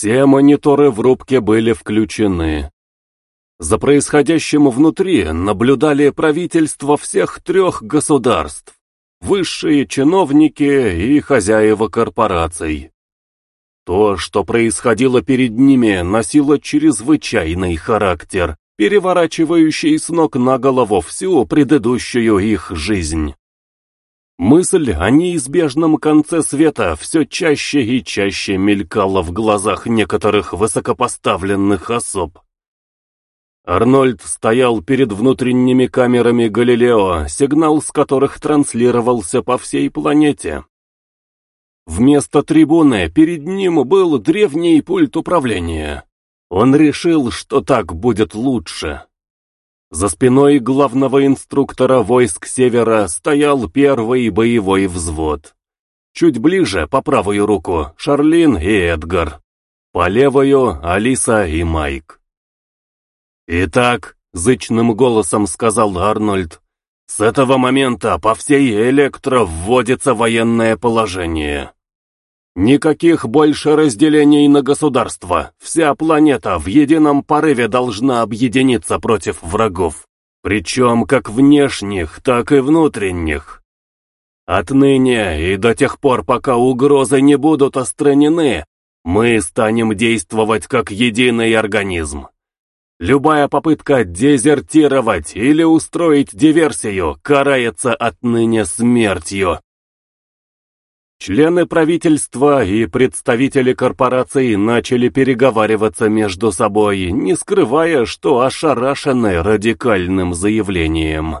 Все мониторы в рубке были включены. За происходящим внутри наблюдали правительства всех трех государств, высшие чиновники и хозяева корпораций. То, что происходило перед ними, носило чрезвычайный характер, переворачивающий с ног на голову всю предыдущую их жизнь. Мысль о неизбежном конце света все чаще и чаще мелькала в глазах некоторых высокопоставленных особ. Арнольд стоял перед внутренними камерами Галилео, сигнал с которых транслировался по всей планете. Вместо трибуны перед ним был древний пульт управления. Он решил, что так будет лучше. За спиной главного инструктора войск Севера стоял первый боевой взвод. Чуть ближе, по правую руку, Шарлин и Эдгар. По левую — Алиса и Майк. «Итак», — зычным голосом сказал Арнольд, — «с этого момента по всей Электро вводится военное положение». Никаких больше разделений на государства. Вся планета в едином порыве должна объединиться против врагов. Причем как внешних, так и внутренних. Отныне и до тех пор, пока угрозы не будут остранены, мы станем действовать как единый организм. Любая попытка дезертировать или устроить диверсию карается отныне смертью. Члены правительства и представители корпораций начали переговариваться между собой, не скрывая, что ошарашены радикальным заявлением.